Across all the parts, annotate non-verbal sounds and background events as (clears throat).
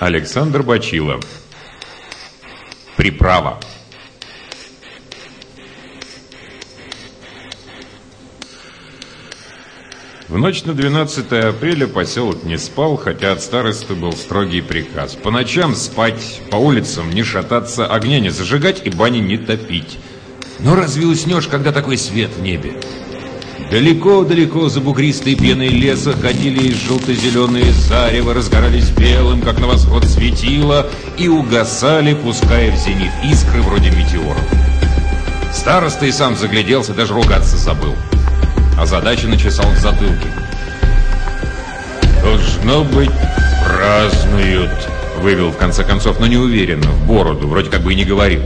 Александр Бачилов. Приправа. В ночь на 12 апреля поселок не спал, хотя от старосты был строгий приказ. По ночам спать, по улицам не шататься, огня не зажигать и бани не топить. Но разве уснешь, когда такой свет в небе? Далеко-далеко за бугристой пеной леса ходили желто-зеленые зарево, разгорались белым, как на восход светило, и угасали, пуская в зенит искры вроде метеоров. Староста и сам загляделся, даже ругаться забыл а задача начесал в затылке. «Должно быть, празднуют», — вывел в конце концов, но неуверенно, в бороду, вроде как бы и не говорил.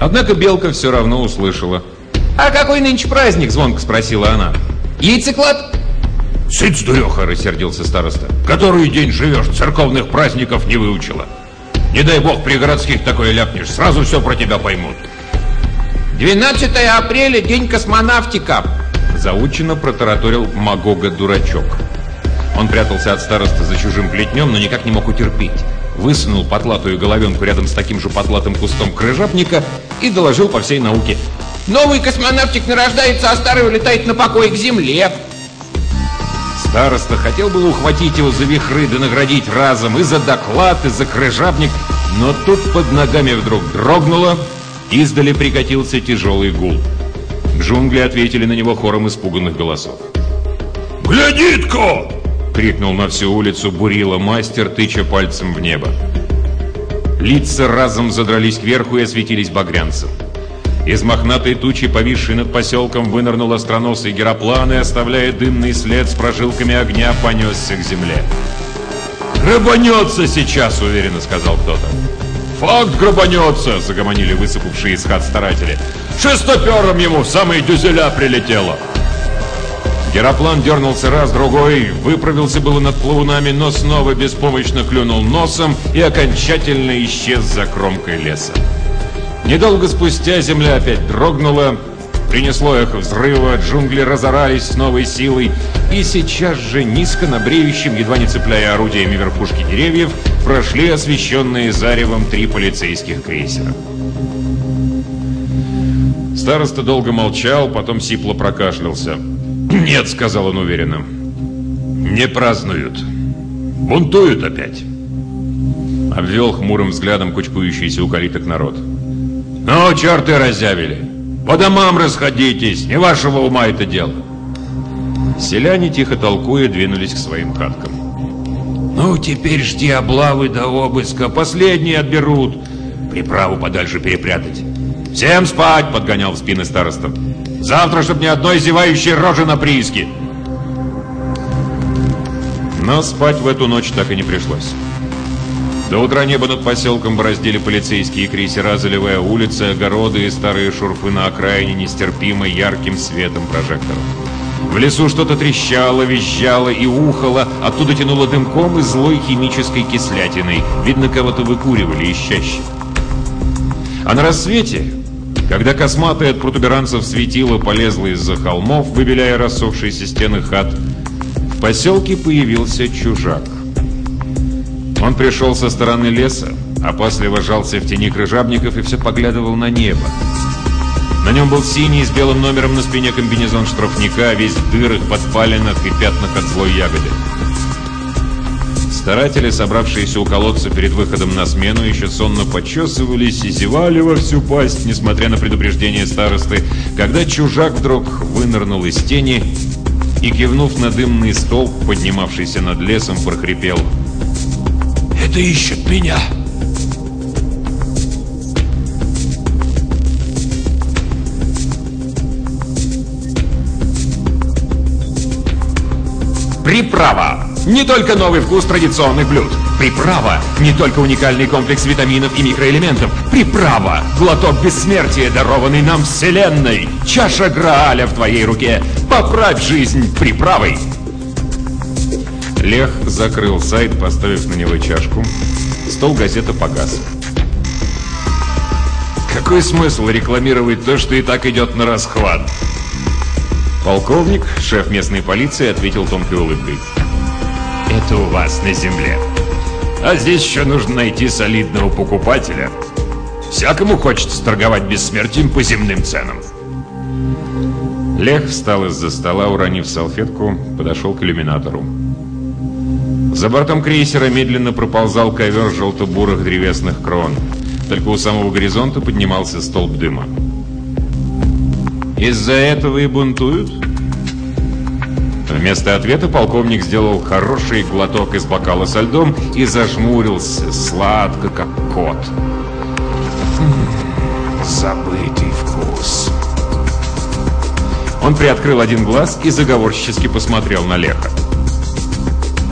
Однако Белка все равно услышала. «А какой нынче праздник?» — звонко спросила она. «Яйцеклад?» «Сыц, дуреха!» — рассердился староста. «Который день живешь, церковных праздников не выучила. Не дай бог при городских такое ляпнешь, сразу все про тебя поймут». «12 апреля, день космонавтика!» Заучено протараторил Магога-дурачок. Он прятался от староста за чужим плетнем, но никак не мог утерпеть. Высунул потлатую головенку рядом с таким же потлатым кустом крыжапника и доложил по всей науке. «Новый космонавтик нарождается, а старый улетает на покой к Земле!» Староста хотел было ухватить его за вихры да наградить разом и за доклад, и за крыжапник, но тут под ногами вдруг дрогнуло, издали прикатился тяжелый гул. Джунгли ответили на него хором испуганных голосов. «Глядит-ка!» — крикнул на всю улицу Бурила мастер, тыча пальцем в небо. Лица разом задрались кверху и осветились багрянцем. Из мохнатой тучи, повисшей над поселком, вынырнул остроносый героплан и, оставляя дымный след с прожилками огня, понесся к земле. «Грабанется сейчас!» — уверенно сказал кто-то. «Факт грабанется!» — загомонили высыпавшие из хат старатели. «Шестопером ему в самые дюзеля прилетело!» Героплан дернулся раз-другой, выправился было над плавунами, но снова беспомощно клюнул носом и окончательно исчез за кромкой леса. Недолго спустя земля опять дрогнула, Принесло эхо взрыва, джунгли разорались с новой силой, и сейчас же, низко на бреющем, едва не цепляя орудиями верхушки деревьев, прошли освещенные заревом три полицейских крейсера. Староста долго молчал, потом сипло прокашлялся. «Нет», — сказал он уверенно, — «не празднуют. Бунтуют опять». Обвел хмурым взглядом кучкующийся у калиток народ. «Ну, черты разявили! По домам расходитесь, не вашего ума это дело!» Селяне, тихо толкуя, двинулись к своим хаткам. «Ну, теперь жди облавы до обыска, последние отберут. Приправу подальше перепрятать. Всем спать!» — подгонял в спины староста. «Завтра, чтоб ни одной зевающей рожи на прииске!» Но спать в эту ночь так и не пришлось. До утра небо над поселком бороздили полицейские крейсера, заливая улицы, огороды и старые шурфы на окраине нестерпимо ярким светом прожекторов. В лесу что-то трещало, визжало и ухало, оттуда тянуло дымком и злой химической кислятиной. Видно, кого-то выкуривали ищаще. А на рассвете, когда косматое от протуберанцев светило полезло из-за холмов, выбеляя рассохшиеся стены хат, в поселке появился чужак. Он пришел со стороны леса, опасливо жался в тени крыжабников и все поглядывал на небо. На нем был синий с белым номером на спине комбинезон штрафника, весь в дырах, подпалинах и пятнах от злой ягоды. Старатели, собравшиеся у колодца перед выходом на смену, еще сонно почесывались и зевали во всю пасть, несмотря на предупреждение старосты, когда чужак вдруг вынырнул из тени и, кивнув на дымный столб, поднимавшийся над лесом, прохрипел — это ищет меня. Приправа! Не только новый вкус традиционных блюд. Приправа – не только уникальный комплекс витаминов и микроэлементов. Приправа – глоток бессмертия, дарованный нам Вселенной. Чаша Грааля в твоей руке. Поправь жизнь приправой. Лех закрыл сайт, поставив на него чашку. Стол газета погас. Какой смысл рекламировать то, что и так идет на расхват? Полковник, шеф местной полиции, ответил тонкой улыбкой. Это у вас на земле. А здесь еще нужно найти солидного покупателя. Всякому хочется торговать бессмертием по земным ценам. Лех встал из-за стола, уронив салфетку, подошел к иллюминатору. За бортом крейсера медленно проползал ковер желто-бурых древесных крон. Только у самого горизонта поднимался столб дыма. Из-за этого и бунтуют? Вместо ответа полковник сделал хороший глоток из бокала со льдом и зажмурился, сладко, как кот. Забытый вкус. Он приоткрыл один глаз и заговорчески посмотрел на Леха.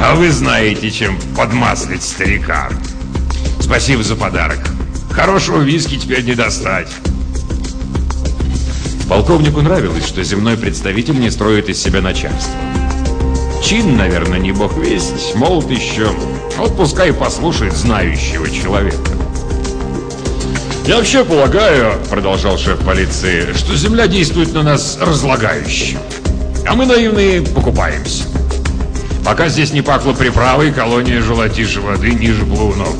А вы знаете, чем подмаслить старика. Спасибо за подарок. Хорошего виски теперь не достать. Полковнику нравилось, что земной представитель не строит из себя начальство. Чин, наверное, не бог весть, молод еще. Вот пускай послушает знающего человека. «Я вообще полагаю, — продолжал шеф полиции, — что земля действует на нас разлагающе. А мы, наивные, покупаемся. Пока здесь не пахло приправой, колония жила тише воды ниже блунов.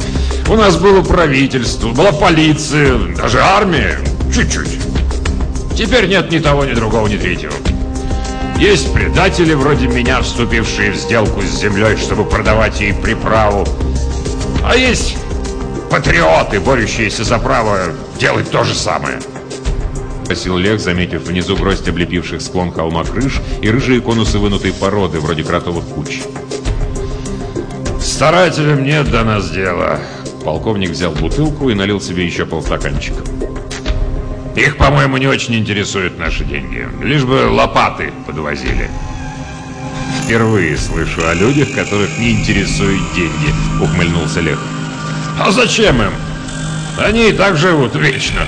У нас было правительство, была полиция, даже армия. Чуть-чуть. Теперь нет ни того, ни другого, ни третьего. Есть предатели вроде меня, вступившие в сделку с землей, чтобы продавать ей приправу. А есть патриоты, борющиеся за право делать то же самое. Спросил Лех, заметив внизу гроздь облепивших склон холма крыш и рыжие конусы вынутой породы, вроде кротовых куч. Старателям нет до нас дела. Полковник взял бутылку и налил себе еще полстаканчика. Их, по-моему, не очень интересуют наши деньги. Лишь бы лопаты подвозили. Впервые слышу о людях, которых не интересуют деньги, ухмыльнулся Лех. А зачем им? Они и так живут вечно.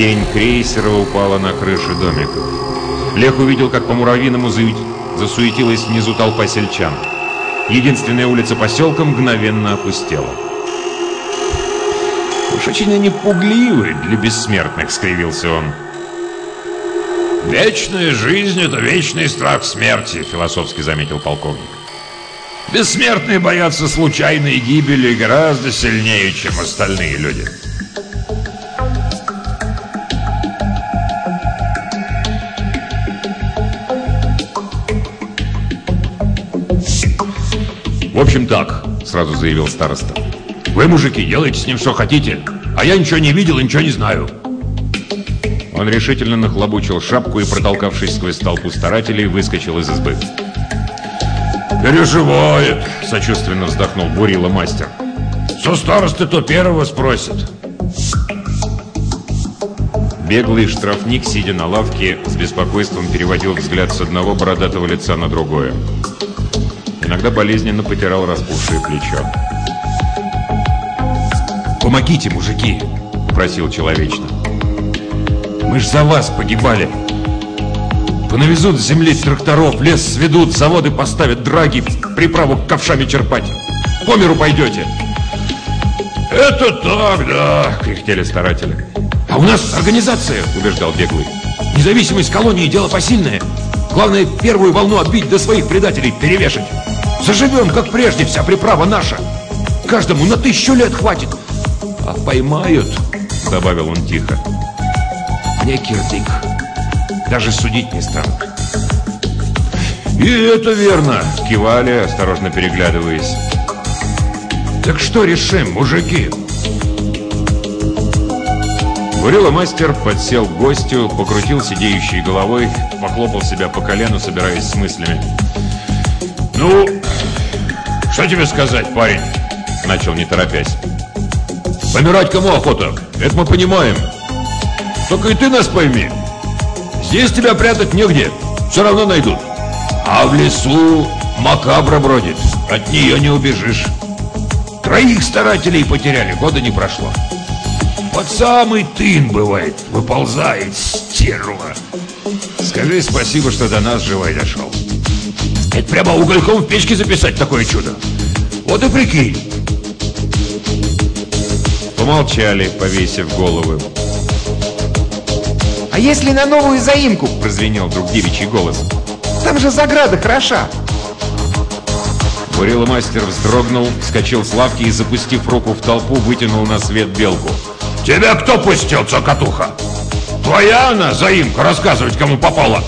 Тень крейсера упала на крыши домиков. Лех увидел, как по муравьиному засуетилась внизу толпа сельчан. Единственная улица поселка мгновенно опустела. «Уж очень они пугливы для бессмертных», — скривился он. «Вечная жизнь — это вечный страх смерти», — философски заметил полковник. «Бессмертные боятся случайной гибели гораздо сильнее, чем остальные люди». «В общем так», — сразу заявил староста. Вы, мужики, делайте с ним что хотите, а я ничего не видел и ничего не знаю. Он решительно нахлобучил шапку и, протолкавшись сквозь толпу старателей, выскочил из избы. «Переживает!» — сочувственно вздохнул Бурила мастер. «Со старосты то первого спросит». Беглый штрафник, сидя на лавке, с беспокойством переводил взгляд с одного бородатого лица на другое. Иногда болезненно потирал распухшее плечо. «Помогите, мужики!» – просил человечно. «Мы ж за вас погибали! Понавезут с земли тракторов, лес сведут, заводы поставят, драги, приправу ковшами черпать. По миру пойдете!» «Это так, да!» – кряхтели старатели. «А у нас организация!» – убеждал Беглый. «Независимость колонии – дело посильное. Главное, первую волну отбить, до своих предателей перевешать. Заживем, как прежде, вся приправа наша. Каждому на тысячу лет хватит. А поймают, добавил он тихо. Не кирдык. Даже судить не станут. И это верно, кивали, осторожно переглядываясь. Так что решим, мужики? Бурила мастер подсел к гостю, покрутил сидеющей головой, похлопал себя по колену, собираясь с мыслями. «Ну, что тебе сказать, парень?» Начал не торопясь. Помирать кому охота? Это мы понимаем. Только и ты нас пойми. Здесь тебя прятать негде. Все равно найдут. А в лесу макабра бродит. От нее не убежишь. Троих старателей потеряли, года не прошло. Вот самый тын бывает, выползает, стерва. Скажи спасибо, что до нас живой дошел. Это прямо угольком в печке записать такое чудо. Вот и прикинь. Помолчали, повесив головы. «А если на новую заимку?» Прозвенел вдруг девичий голос. «Там же заграда хороша!» Буриломастер вздрогнул, вскочил с лавки и, запустив руку в толпу, вытянул на свет белку. «Тебя кто пустил, цокотуха? Твоя она, заимка, рассказывать, кому попала?»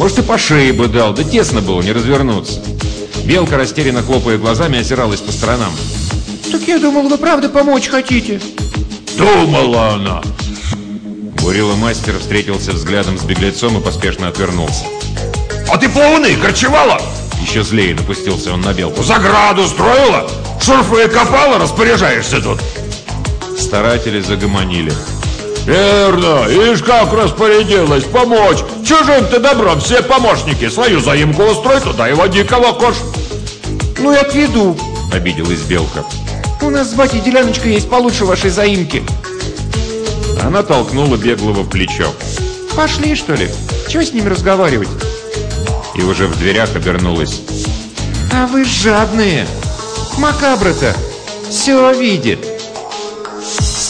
Может, и по шее бы дал, да тесно было, не развернуться. Белка, растерянно хлопая глазами, озиралась по сторонам. Так я думал, вы правда помочь хотите. Думала она. Бурила мастер встретился взглядом с беглецом и поспешно отвернулся. А ты плавуны корчевала? Еще злее напустился он на белку. Заграду строила? Шурфы копала, распоряжаешься тут? Старатели загомонили. Верно, ишь как распорядилась помочь. Чужим ты добром все помощники. Свою заимку устрой туда и води кого кош. Ну и отведу, обиделась Белка. У нас с батей деляночка есть получше вашей заимки. Она толкнула беглого плечо. Пошли, что ли? Чего с ними разговаривать? И уже в дверях обернулась. А вы жадные. Макабра-то все видит.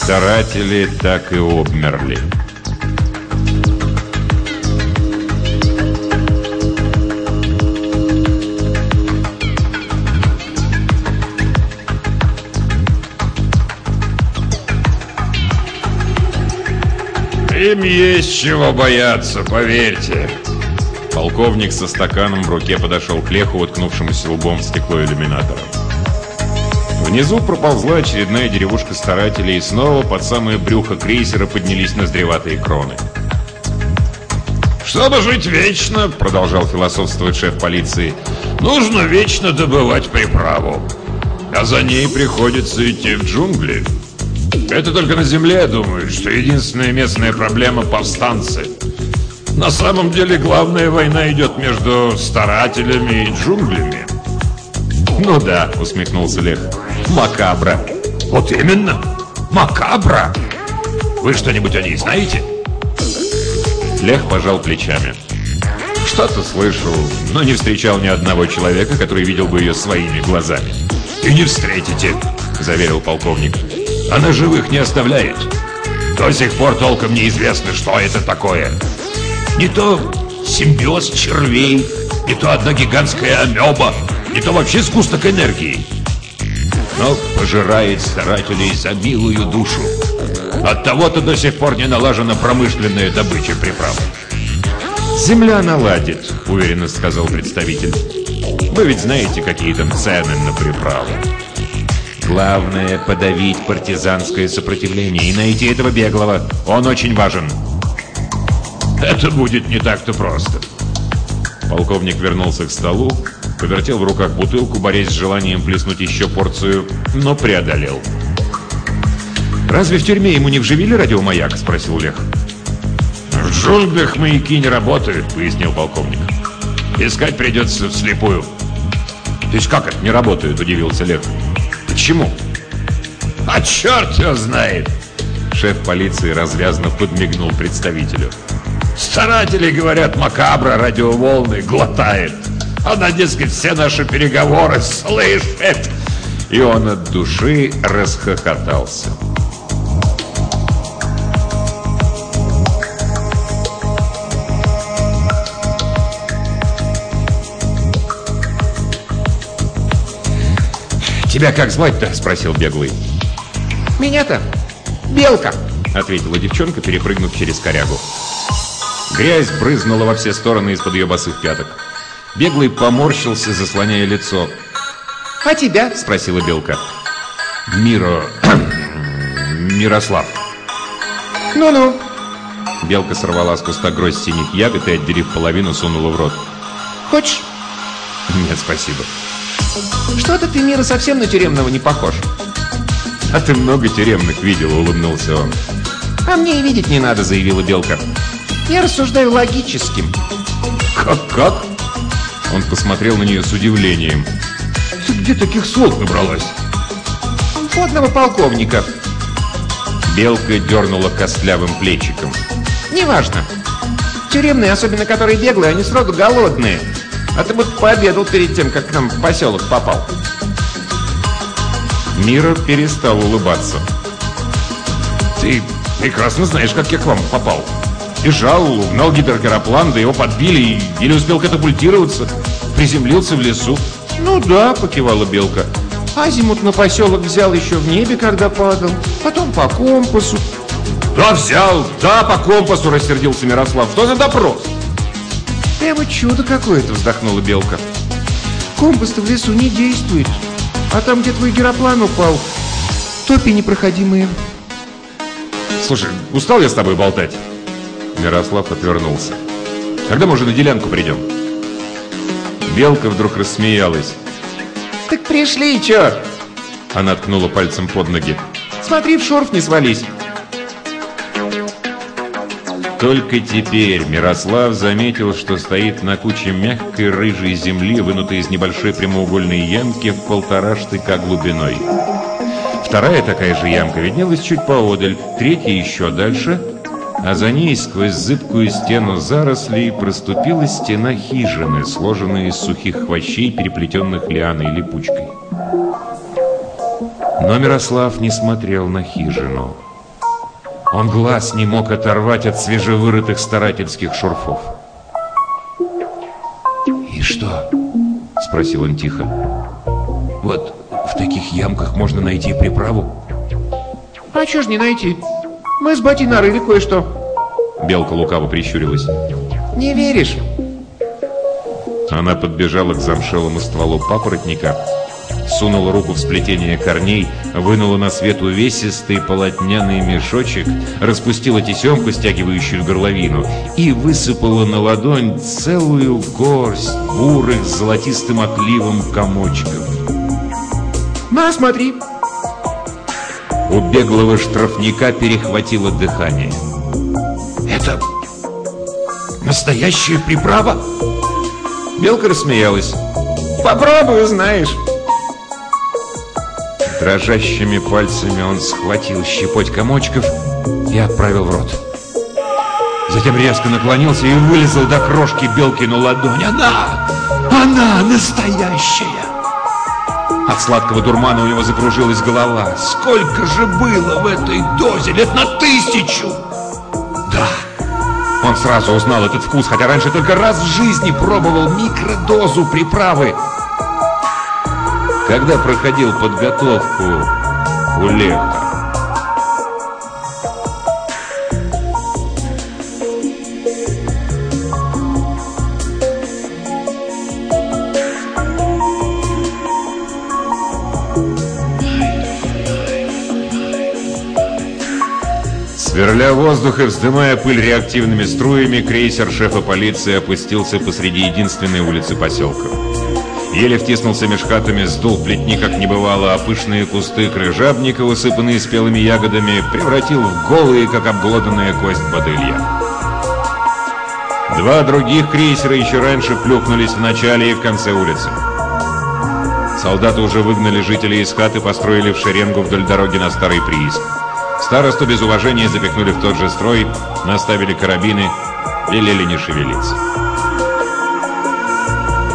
Старатели так и обмерли. Им есть чего бояться, поверьте. Полковник со стаканом в руке подошел к леху, уткнувшемуся лбом в стекло иллюминатора. Внизу проползла очередная деревушка старателей, и снова под самое брюхо крейсера поднялись ноздреватые кроны. «Чтобы жить вечно», — продолжал философствовать шеф полиции, «нужно вечно добывать приправу. А за ней приходится идти в джунгли. Это только на земле думают, что единственная местная проблема — повстанцы. На самом деле главная война идет между старателями и джунглями». «Ну да», — усмехнулся Лех. Макабра. Вот именно. Макабра. Вы что-нибудь о ней знаете? Лех пожал плечами. Что-то слышал, но не встречал ни одного человека, который видел бы ее своими глазами. И не встретите, заверил полковник. Она живых не оставляет. До сих пор толком неизвестно, что это такое. Не то симбиоз червей, не то одна гигантская амеба, не то вообще сгусток энергии но пожирает старателей за милую душу. От того-то до сих пор не налажена промышленная добыча приправ. «Земля наладит», — уверенно сказал представитель. «Вы ведь знаете, какие там цены на приправы. Главное — подавить партизанское сопротивление и найти этого беглого. Он очень важен». «Это будет не так-то просто». Полковник вернулся к столу, Повертел в руках бутылку, борясь с желанием плеснуть еще порцию, но преодолел. «Разве в тюрьме ему не вживили радиомаяк?» – спросил Лех. «В джунглях маяки не работают», – пояснил полковник. «Искать придется вслепую». «То есть как это не работают?» – удивился Лех. «Почему?» «А черт его знает!» Шеф полиции развязно подмигнул представителю. «Старатели, говорят, макабра радиоволны глотает». Она, дескать, все наши переговоры слышит. И он от души расхохотался. «Тебя как звать-то?» – спросил беглый. «Меня-то? Белка!» – ответила девчонка, перепрыгнув через корягу. Грязь брызнула во все стороны из-под ее босых пяток. Беглый поморщился, заслоняя лицо. «А тебя?» – спросила Белка. «Миро... (clears throat) Мирослав». «Ну-ну». Белка сорвала с куста гроздь синих ягод и, отделив половину, сунула в рот. «Хочешь?» «Нет, спасибо». «Что-то ты, Мира, совсем на тюремного не похож». «А ты много тюремных видел», — улыбнулся он. «А мне и видеть не надо», — заявила Белка. «Я рассуждаю логическим». «Как-как?» Он посмотрел на нее с удивлением. «Ты где таких слов набралась?» «Фотного полковника». Белка дернула костлявым плечиком. «Неважно. Тюремные, особенно которые беглые, они сроду голодные. А ты бы пообедал перед тем, как к нам в поселок попал». Мира перестал улыбаться. «Ты прекрасно знаешь, как я к вам попал». Бежал, угнал гидрогероплан, да его подбили и еле успел катапультироваться. Приземлился в лесу. Ну да, покивала Белка. Азимут на поселок взял еще в небе, когда падал. Потом по компасу. Да взял, да по компасу рассердился Мирослав. Что за допрос? Прямо чудо какое-то, вздохнула Белка. Компас-то в лесу не действует. А там, где твой героплан упал, топи непроходимые. Слушай, устал я с тобой болтать? Мирослав отвернулся. Когда мы уже на делянку придем? Белка вдруг рассмеялась. Так пришли, чё? Она ткнула пальцем под ноги. Смотри, в шорф не свались. Только теперь Мирослав заметил, что стоит на куче мягкой рыжей земли, вынутой из небольшой прямоугольной ямки в полтора штыка глубиной. Вторая такая же ямка виднелась чуть поодаль, третья еще дальше, а за ней сквозь зыбкую стену зарослей проступила стена хижины, сложенная из сухих хвощей, переплетенных лианой липучкой. Но Мирослав не смотрел на хижину. Он глаз не мог оторвать от свежевырытых старательских шурфов. «И что?» — спросил он тихо. «Вот в таких ямках можно найти приправу?» А чё ж не найти? Мы с батей нарыли кое-что. Белка лукаво прищурилась. Не веришь? Она подбежала к замшелому стволу папоротника, сунула руку в сплетение корней, вынула на свет увесистый полотняный мешочек, распустила тесемку, стягивающую горловину, и высыпала на ладонь целую горсть бурых с золотистым отливом комочков. На, смотри. У беглого штрафника перехватило дыхание. «Это настоящая приправа?» Белка рассмеялась. Попробуй, знаешь. Дрожащими пальцами он схватил щепоть комочков и отправил в рот. Затем резко наклонился и вылезал до крошки Белкину ладонь. Она! Она настоящая! От сладкого дурмана у него закружилась голова. Сколько же было в этой дозе? Лет на тысячу! Да! Он сразу узнал этот вкус, хотя раньше только раз в жизни пробовал микродозу приправы. Когда проходил подготовку у Леха. Сверля воздух и вздымая пыль реактивными струями, крейсер шефа полиции опустился посреди единственной улицы поселка. Еле втиснулся меж хатами, сдул плетни, как не бывало, а пышные кусты крыжабника, усыпанные спелыми ягодами, превратил в голые, как обглоданная кость бодылья. Два других крейсера еще раньше плюхнулись в начале и в конце улицы. Солдаты уже выгнали жителей из хаты, построили в шеренгу вдоль дороги на старый прииск. Старосту без уважения запихнули в тот же строй, наставили карабины, велели не шевелиться.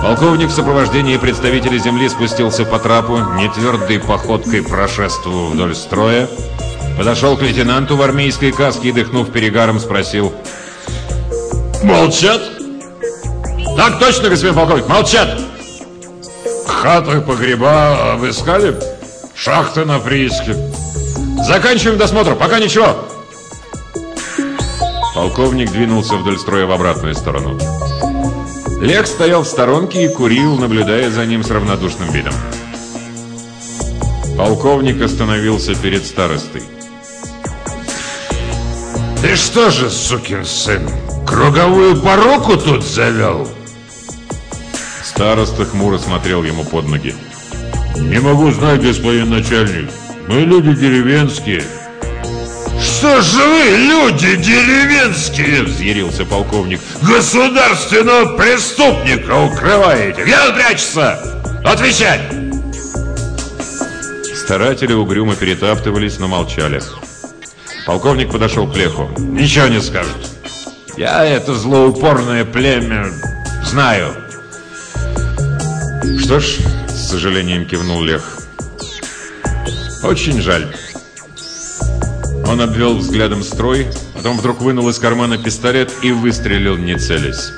Полковник в сопровождении представителей земли спустился по трапу, нетвердой походкой прошествовал вдоль строя, подошел к лейтенанту в армейской каске и, дыхнув перегаром, спросил «Молчат?» «Так точно, господин полковник, молчат!» «Хаты, погреба обыскали? Шахты на прииске?» Заканчиваем досмотр, пока ничего. Полковник двинулся вдоль строя в обратную сторону. Лех стоял в сторонке и курил, наблюдая за ним с равнодушным видом. Полковник остановился перед старостой. Ты что же, сукин сын, круговую пороку тут завел? Староста хмуро смотрел ему под ноги. Не могу знать, господин начальник. Мы люди деревенские. Что же вы, люди деревенские, взъярился полковник. Государственного преступника укрываете. Где он прячется? Отвечать! Старатели угрюмо перетаптывались, но молчали. Полковник подошел к Леху. Ничего не скажет. Я это злоупорное племя знаю. Что ж, с сожалением кивнул Лех. Очень жаль. Он обвел взглядом строй, потом вдруг вынул из кармана пистолет и выстрелил, не целясь.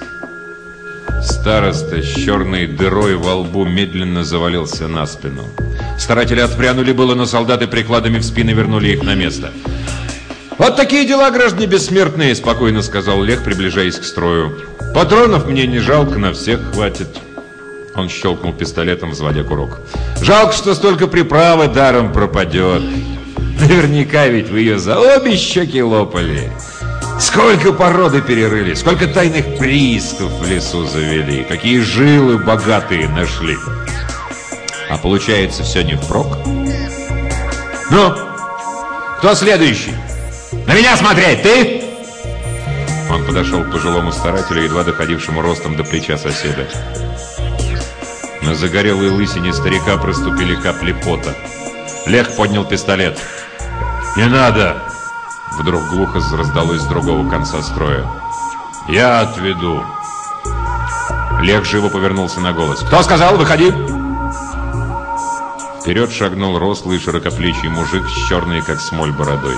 староста с черной дырой во лбу медленно завалился на спину. Старатели отпрянули было, но солдаты прикладами в спины вернули их на место. «Вот такие дела, граждане бессмертные!» – спокойно сказал Лех, приближаясь к строю. «Патронов мне не жалко, на всех хватит». Он щелкнул пистолетом, взводя курок. «Жалко, что столько приправы даром пропадет. Наверняка ведь вы ее за обе щеки лопали. Сколько породы перерыли, сколько тайных приисков в лесу завели, какие жилы богатые нашли. А получается все не впрок? Ну, кто следующий? На меня смотреть, ты? Он подошел к пожилому старателю, едва доходившему ростом до плеча соседа. На загорелой лысине старика проступили капли пота. Лех поднял пистолет. «Не надо!» Вдруг глухо раздалось с другого конца строя. «Я отведу!» Лех живо повернулся на голос. «Кто сказал? Выходи!» Вперед шагнул рослый широкоплечий мужик с черной, как смоль, бородой.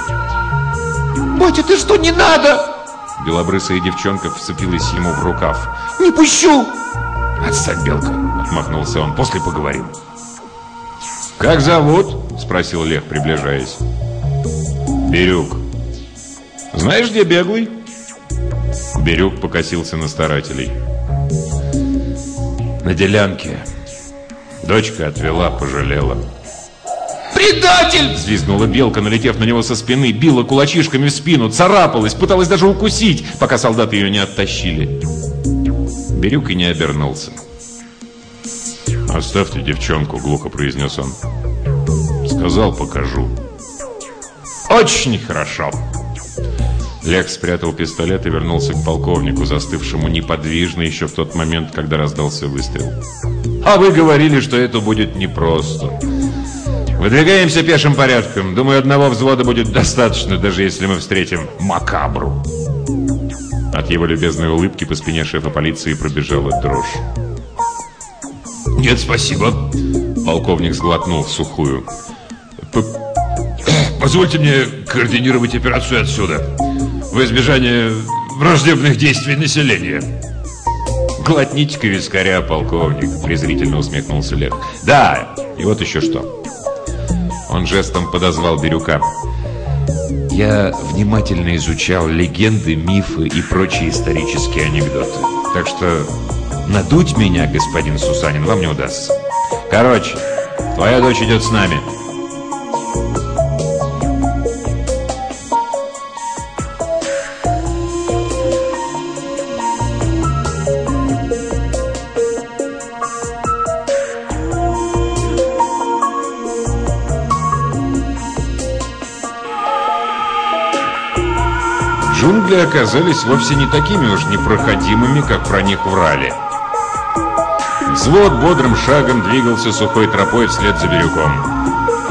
«Батя, ты что, не надо?» Белобрысая девчонка вцепилась ему в рукав. «Не пущу!» «Отстань, Белка!» — отмахнулся он. «После поговорим». «Как зовут?» — спросил Лех, приближаясь. «Бирюк». «Знаешь, где беглый?» Бирюк покосился на старателей. «На делянке. Дочка отвела, пожалела». «Предатель!» Взвизгнула белка, налетев на него со спины, била кулачишками в спину, царапалась, пыталась даже укусить, пока солдаты ее не оттащили. Бирюк и не обернулся. «Оставьте девчонку», — глухо произнес он. «Сказал, покажу». «Очень хорошо!» Лех спрятал пистолет и вернулся к полковнику, застывшему неподвижно еще в тот момент, когда раздался выстрел. «А вы говорили, что это будет непросто. Выдвигаемся пешим порядком. Думаю, одного взвода будет достаточно, даже если мы встретим Макабру». От его любезной улыбки по спине шефа полиции пробежала дрожь. «Нет, спасибо», — полковник сглотнул сухую. П «Позвольте мне координировать операцию отсюда, в избежание враждебных действий населения». «Глотните-ка вискаря, полковник», — презрительно усмехнулся Лев. «Да, и вот еще что». Он жестом подозвал Бирюка. Я внимательно изучал легенды, мифы и прочие исторические анекдоты. Так что надуть меня, господин Сусанин, вам не удастся. Короче, твоя дочь идет с нами. Джунгли оказались вовсе не такими уж непроходимыми, как про них врали. Взвод бодрым шагом двигался сухой тропой вслед за Бирюком.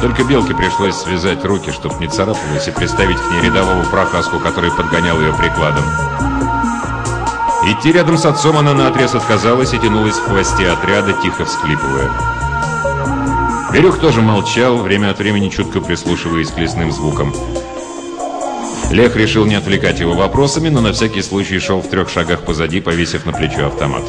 Только Белке пришлось связать руки, чтоб не царапалась, и приставить к ней рядового прокаску, который подгонял ее прикладом. Идти рядом с отцом она наотрез отказалась и тянулась в хвосте отряда, тихо всхлипывая. Бирюк тоже молчал, время от времени чутко прислушиваясь к лесным звукам. Лех решил не отвлекать его вопросами, но на всякий случай шел в трех шагах позади, повесив на плечо автомат.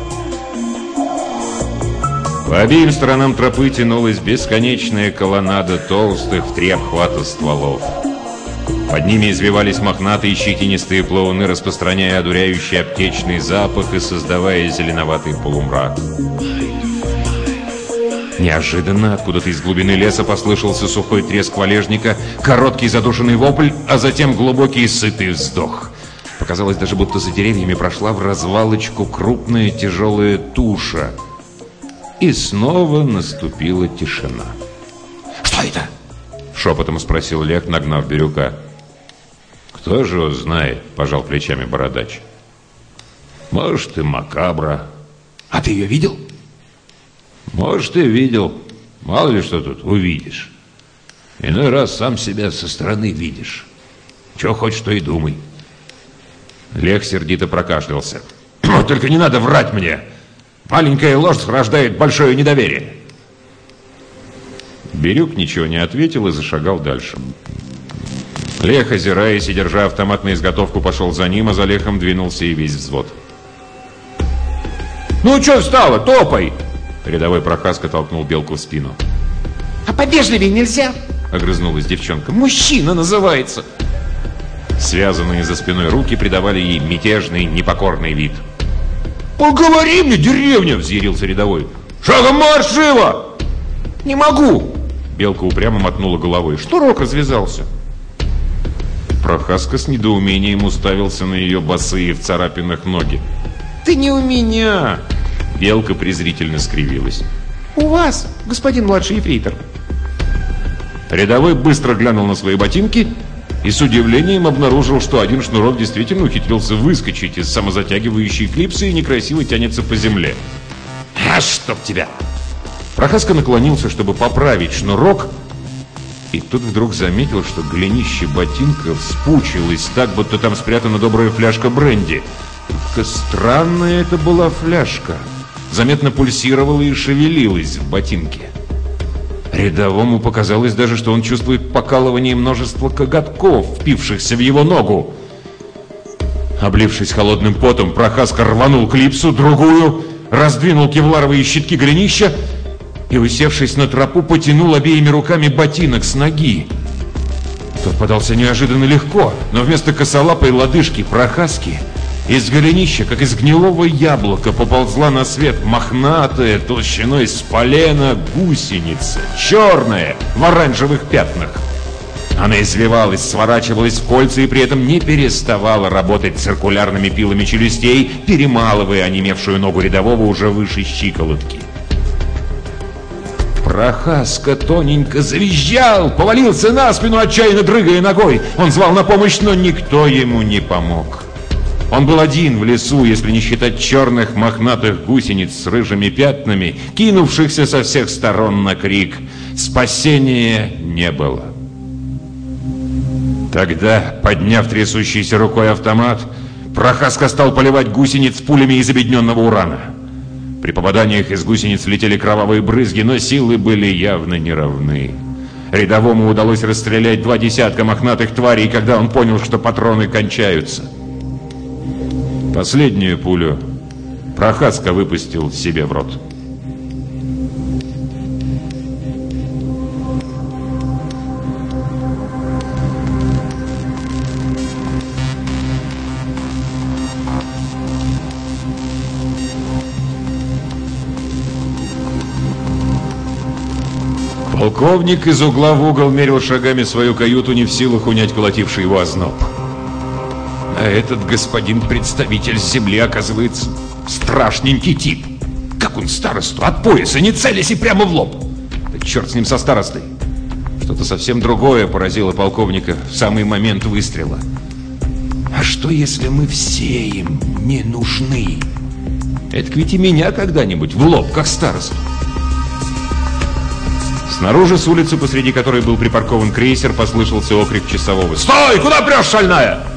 По обеим сторонам тропы тянулась бесконечная колоннада толстых в три обхвата стволов. Под ними извивались мохнатые щетинистые плавуны, распространяя одуряющий аптечный запах и создавая зеленоватый полумрак. Неожиданно откуда-то из глубины леса послышался сухой треск валежника, короткий задушенный вопль, а затем глубокий сытый вздох. Показалось даже, будто за деревьями прошла в развалочку крупная тяжелая туша. И снова наступила тишина. «Что это?» — шепотом спросил Лех, нагнав Бирюка. «Кто же его знает?» — пожал плечами бородач. «Может, и макабра». «А ты ее видел?» Может, и видел. Мало ли что тут увидишь. Иной раз сам себя со стороны видишь. Чего хочешь, то и думай. Лех сердито прокашлялся. Только не надо врать мне. Маленькая ложь рождает большое недоверие. Бирюк ничего не ответил и зашагал дальше. Лех, озираясь и держа автомат на изготовку, пошел за ним, а за Лехом двинулся и весь взвод. «Ну что встала? Топай!» Рядовой Прохаска толкнул Белку в спину. «А побежливее нельзя?» — огрызнулась девчонка. «Мужчина называется!» Связанные за спиной руки придавали ей мятежный, непокорный вид. «Поговори мне, деревня!» — взъярился рядовой. «Шагом марш, живо!» «Не могу!» Белка упрямо мотнула головой. «Шнурок развязался!» Прохаска с недоумением уставился на ее босые в царапинах ноги. «Ты не у меня!» Белка презрительно скривилась. «У вас, господин младший ефрейтор!» Рядовой быстро глянул на свои ботинки и с удивлением обнаружил, что один шнурок действительно ухитрился выскочить из самозатягивающей клипсы и некрасиво тянется по земле. «А чтоб тебя!» Прохаска наклонился, чтобы поправить шнурок, и тут вдруг заметил, что голенище ботинка вспучилось так, будто там спрятана добрая фляжка бренди. Только странная это была фляжка. Заметно пульсировала и шевелилась в ботинке. Рядовому показалось даже, что он чувствует покалывание множества коготков, впившихся в его ногу. Облившись холодным потом, Прохаска рванул клипсу, другую, раздвинул кевларовые щитки голенища и, усевшись на тропу, потянул обеими руками ботинок с ноги. Тот подался неожиданно легко, но вместо косолапой лодыжки Прохаски из голенища, как из гнилого яблока, поползла на свет мохнатая, толщиной с полена гусеница, черная, в оранжевых пятнах. Она извивалась, сворачивалась в кольца и при этом не переставала работать циркулярными пилами челюстей, перемалывая онемевшую ногу рядового уже выше щиколотки. Прохаска тоненько завизжал, повалился на спину, отчаянно дрыгая ногой. Он звал на помощь, но никто ему не помог. Он был один в лесу, если не считать черных мохнатых гусениц с рыжими пятнами, кинувшихся со всех сторон на крик. Спасения не было. Тогда, подняв трясущейся рукой автомат, Прохаска стал поливать гусениц пулями из обедненного урана. При попаданиях из гусениц летели кровавые брызги, но силы были явно неравны. Рядовому удалось расстрелять два десятка мохнатых тварей, когда он понял, что патроны кончаются. Последнюю пулю Прохаска выпустил себе в рот. Полковник из угла в угол мерил шагами свою каюту, не в силах унять колотивший его озноб. А этот господин представитель земли, оказывается, страшненький тип. Как он старосту от пояса, не целясь и прямо в лоб. Да черт с ним со старостой. Что-то совсем другое поразило полковника в самый момент выстрела. А что, если мы все им не нужны? Это ведь и меня когда-нибудь в лоб, как старосту. Снаружи с улицы, посреди которой был припаркован крейсер, послышался окрик часового. «Стой! Куда прешь, шальная?»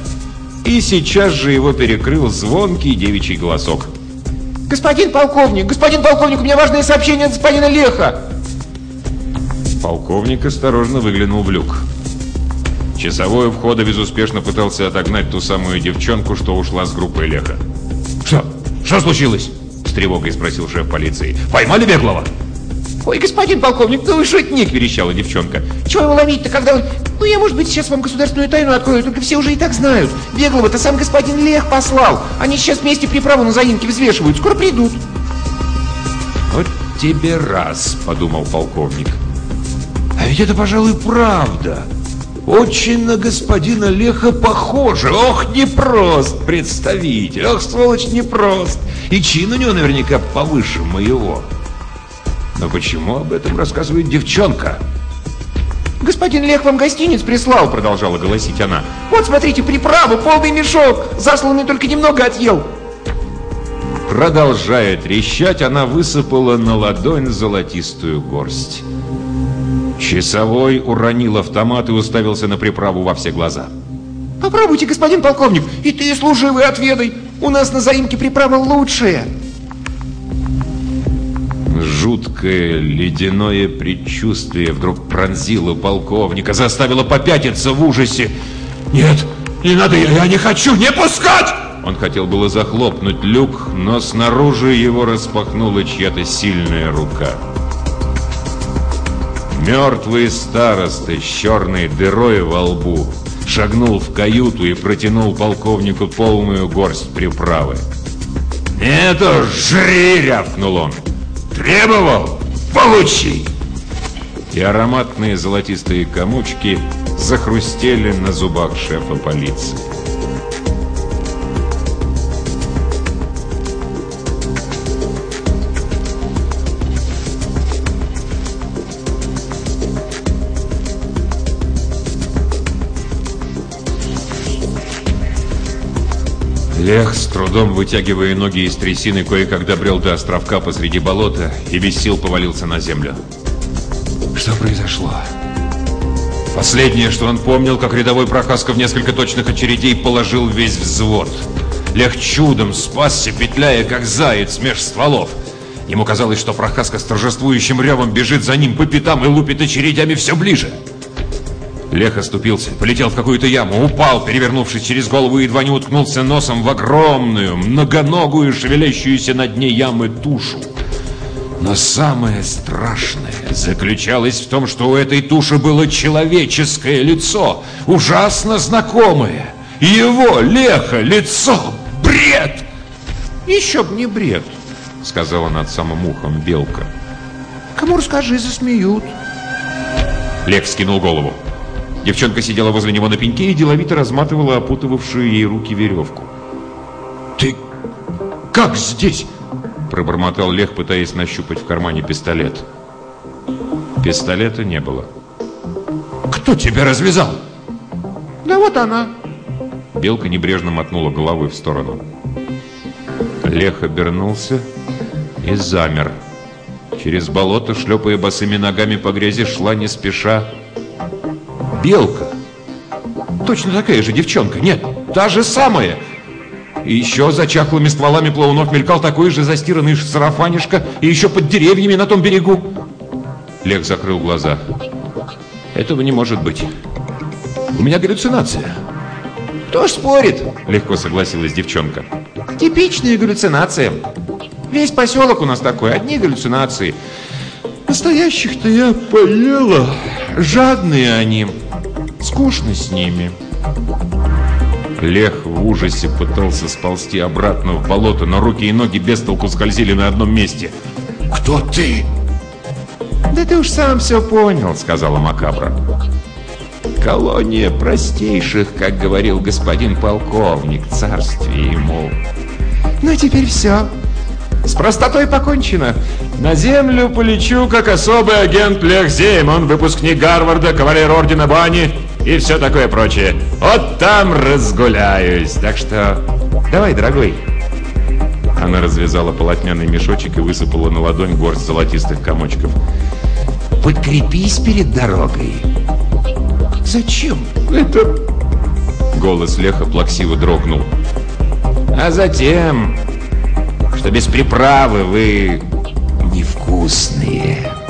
И сейчас же его перекрыл звонкий девичий голосок. «Господин полковник! Господин полковник, у меня важное сообщение от господина Леха!» Полковник осторожно выглянул в люк. Часовой у входа безуспешно пытался отогнать ту самую девчонку, что ушла с группой Леха. «Что? Что случилось?» С тревогой спросил шеф полиции. «Поймали беглого?» «Ой, господин полковник, ну вы шутник!» – верещала девчонка. «Чего его ловить-то, когда он... Ну, я, может быть, сейчас вам государственную тайну открою, только все уже и так знают. Беглого-то сам господин Лех послал. Они сейчас вместе приправу на заимке взвешивают. Скоро придут». «Вот тебе раз», – подумал полковник. «А ведь это, пожалуй, правда. Очень на господина Леха похоже. Ох, непрост представитель. Ох, сволочь, непрост. И чин у него наверняка повыше моего». Но почему об этом рассказывает девчонка? «Господин Лех вам гостиниц прислал», — продолжала голосить она. «Вот, смотрите, приправу, полный мешок, засланный только немного отъел». Продолжая трещать, она высыпала на ладонь золотистую горсть. Часовой уронил автомат и уставился на приправу во все глаза. «Попробуйте, господин полковник, и ты, служивый, отведай. У нас на заимке приправа лучшая». Жуткое ледяное предчувствие вдруг пронзило полковника, заставило попятиться в ужасе. «Нет, не надо, я, не хочу, не пускать!» Он хотел было захлопнуть люк, но снаружи его распахнула чья-то сильная рука. Мертвый староста с черной дырой во лбу шагнул в каюту и протянул полковнику полную горсть приправы. «Это жри!» — рявкнул он. «Требовал? Получи!» И ароматные золотистые комочки захрустели на зубах шефа полиции. Трудом вытягивая ноги из трясины, кое-как добрел до островка посреди болота и без сил повалился на землю. Что произошло? Последнее, что он помнил, как рядовой Прохаска в несколько точных очередей положил весь взвод. Лех чудом спасся, петляя, как заяц меж стволов. Ему казалось, что Прохаска с торжествующим ревом бежит за ним по пятам и лупит очередями все ближе. Лех оступился, полетел в какую-то яму, упал, перевернувшись через голову, и едва не уткнулся носом в огромную, многоногую, шевелящуюся на дне ямы тушу. Но самое страшное заключалось в том, что у этой туши было человеческое лицо, ужасно знакомое. Его, Леха, лицо! Бред! Еще б не бред, сказала над самым ухом Белка. Кому расскажи, засмеют. Лех скинул голову. Девчонка сидела возле него на пеньке и деловито разматывала опутывавшую ей руки веревку. «Ты как здесь?» Пробормотал Лех, пытаясь нащупать в кармане пистолет. Пистолета не было. «Кто тебя развязал?» Да вот она. Белка небрежно мотнула головой в сторону. Лех обернулся и замер. Через болото, шлепая босыми ногами по грязи, шла не спеша Белка. Точно такая же девчонка. Нет, та же самая. И еще за чахлыми стволами плавунов мелькал такой же застиранный сарафанишка, и еще под деревьями на том берегу. Лех закрыл глаза. Этого не может быть. У меня галлюцинация. Кто ж спорит? Легко согласилась девчонка. Типичная галлюцинация. Весь поселок у нас такой, одни галлюцинации. Настоящих-то я поела. Жадные они. Скучно с ними. Лех в ужасе пытался сползти обратно в болото, но руки и ноги без толку скользили на одном месте. «Кто ты?» «Да ты уж сам все понял», — сказала Макабра. «Колония простейших, как говорил господин полковник, царствие ему. Ну, теперь все. С простотой покончено. На землю полечу, как особый агент Лех Зеймон, выпускник Гарварда, кавалер Ордена Бани и все такое прочее. Вот там разгуляюсь. Так что давай, дорогой. Она развязала полотняный мешочек и высыпала на ладонь горсть золотистых комочков. Подкрепись перед дорогой. Зачем? Это... Голос Леха плаксиво дрогнул. А затем, что без приправы вы невкусные.